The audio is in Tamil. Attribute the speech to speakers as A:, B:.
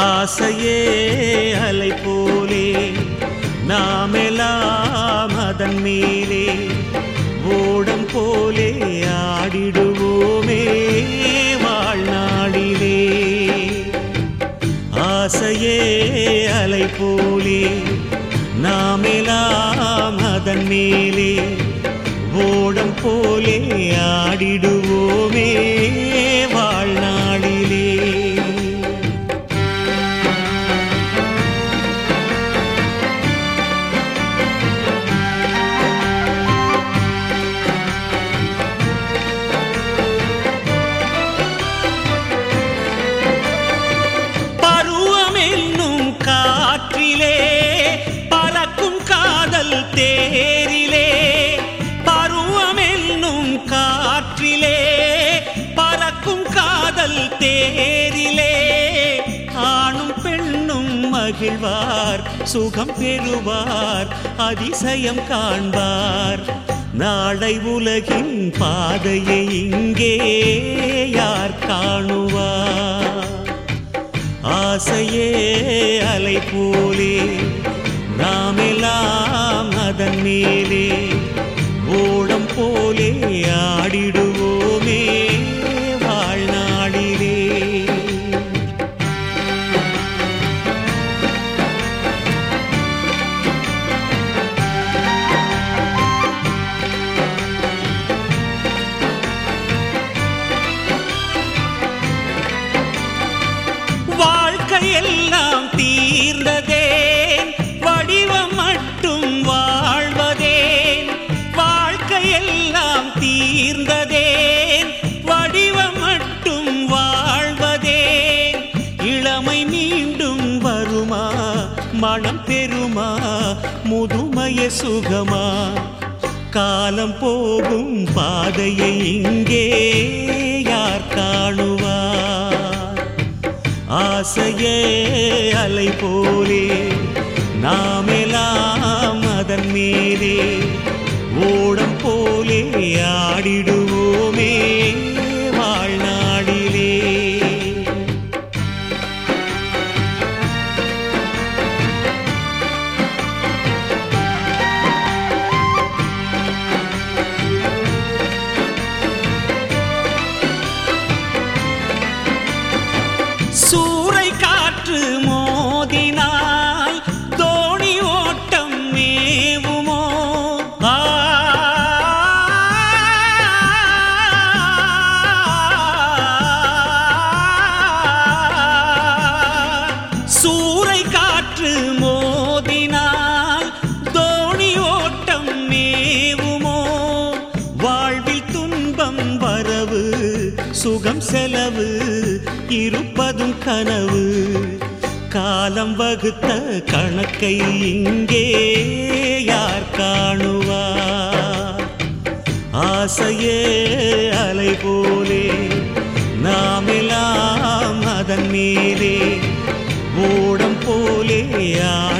A: ஆசையே அலை போலே நாமெல்லாம் அதன் மேலே ஓடம் போலே ஆடிடுவோமே வாழ்நாளிலே. ஆசையே அலை போலே நாமெல்லாம் அதன் மேலே ஓடம் போலே ஆடிடுவோமே காற்றிலே பறக்கும் காதல் தேரிலே பருவம் என்னும் காற்றிலே பறக்கும் காதல் தேரிலே. ஆணும் பெண்ணும் மகிழ்வார் சுகம் பெறுவார் அதிசயம் காண்பார். நாளை உலகின் பாதையை இங்கே யார் காணுவார்? ஆசையே அலை போலே நாமெல்லாம் அதன் மேலே எல்லாம் தீர்ந்ததேன். வடிவம் மட்டும் வாழ்வதேன். வாழ்க்கையெல்லாம் தீர்ந்ததேன். வடிவம் மட்டும் வாழ்வதேன். இளமை மீண்டும் வருமா? மனம் பெறுமா? முதுமைய சுகமா? காலம் போகும் பாதையை இங்கே யார் காணுவார் ஆசையே அலை போலே நாமெல்லாம் அதன் மேலே ஓடம் போலே ஆடிடும் காற்று மோதினால் தோணி ஓட்டம் மேவுமோ சூறை காற்று மோதினால் தோணி ஓட்டம் மேவுமோ வாழ்வில் துன்பம் வரவு சுகம் செலவு இருப்பதும் கனவு. காலம் வகுத்த கணக்கை இங்கே யார் காணுவார் ஆசையே அலை போலே நாமெல்லாம் அதன் மேலே ஓடம் போலே யார்